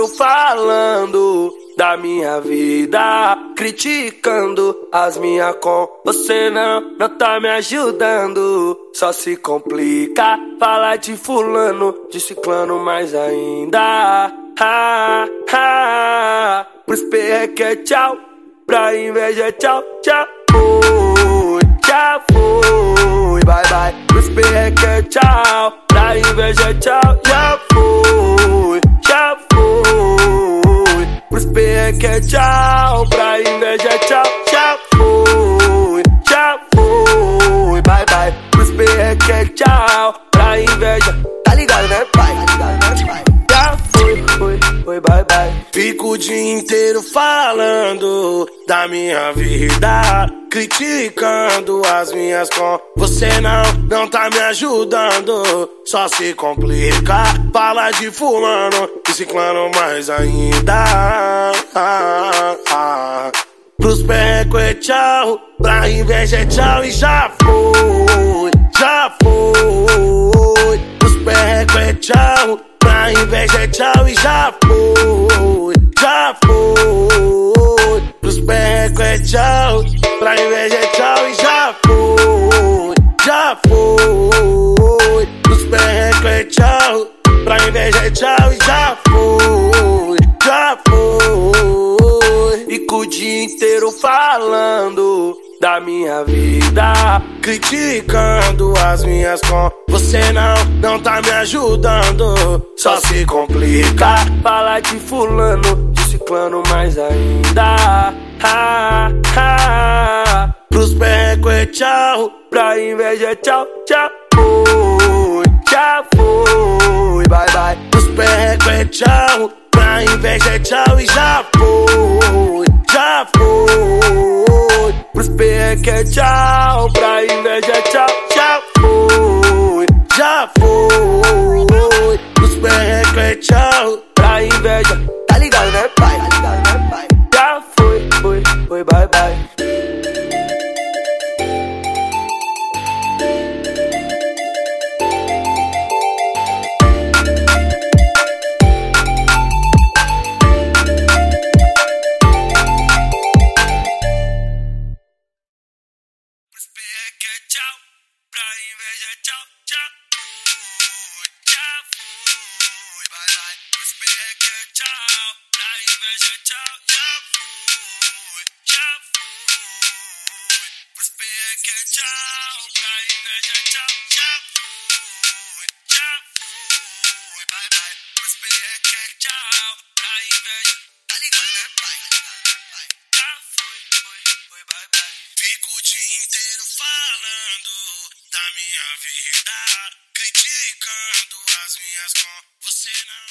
inteiro falando da minha vida, criticando as minhas com. Você não, não tá me ajudando, só se complica. Fala de fulano, de ciclano mais ainda. Ha, ha. Pros perreque é tchau, pra inveja é tchau, tchau. Já foi, bye bye. Pros perreque é tchau, pra inveja é tchau, perreque é tchau, pra inveja é tchau, já foi, já foi, bye bye. Pros perreque é tchau, pra inveja, tá ligado né pai? Tá ligado né pai? Já foi, foi, foi, bye bye. Fico o dia inteiro falando da minha vida, criticando as minhas com. Você não, não tá me ajudando, só se complica. Fala de fulano e ciclano mais ainda. Pros perreco é tchau, pra inveja é tchau e já foi, já foi. Pros perreco é tchau, pra inveja é tchau e já foi, já foi. Pros perreco é tchau, pra inveja é tchau e já foi, já foi. Pros perreco é tchau, pra inveja é tchau e já foi, dia inteiro falando da minha vida, criticando as minhas com. Você não, não tá me ajudando, só se complica. Fala de fulano, de ciclano mais ainda. Ha, ha. Pros perreco é tchau, pra inveja é tchau, tchau. Foi, já foi, bye bye. Pros perreco é tchau, pra inveja é tchau e já foi. Pros perreco é tchau, pra inveja é tchau, já foi, já foi. Pros perreco é tchau, pra inveja, tá ligado né pai? Tá ligado né é tchau, já fui, já fui. Pros perreque é tchau, pra inveja é tchau, já fui, já fui, bye bye. Pros perreque é tchau, pra inveja, tá ligado né pai? Já foi, foi, foi, bye bye. Fico o dia inteiro falando da minha vida, criticando as minhas com. Você não.